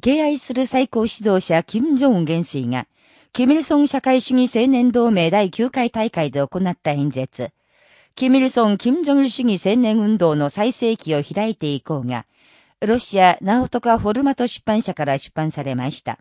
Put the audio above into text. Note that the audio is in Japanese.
敬愛する最高指導者、金正恩元帥が、キミルソン社会主義青年同盟第9回大会で行った演説、キミルソン・キム・ジ主義青年運動の最盛期を開いていこうが、ロシア、ナオトカ・フォルマト出版社から出版されました。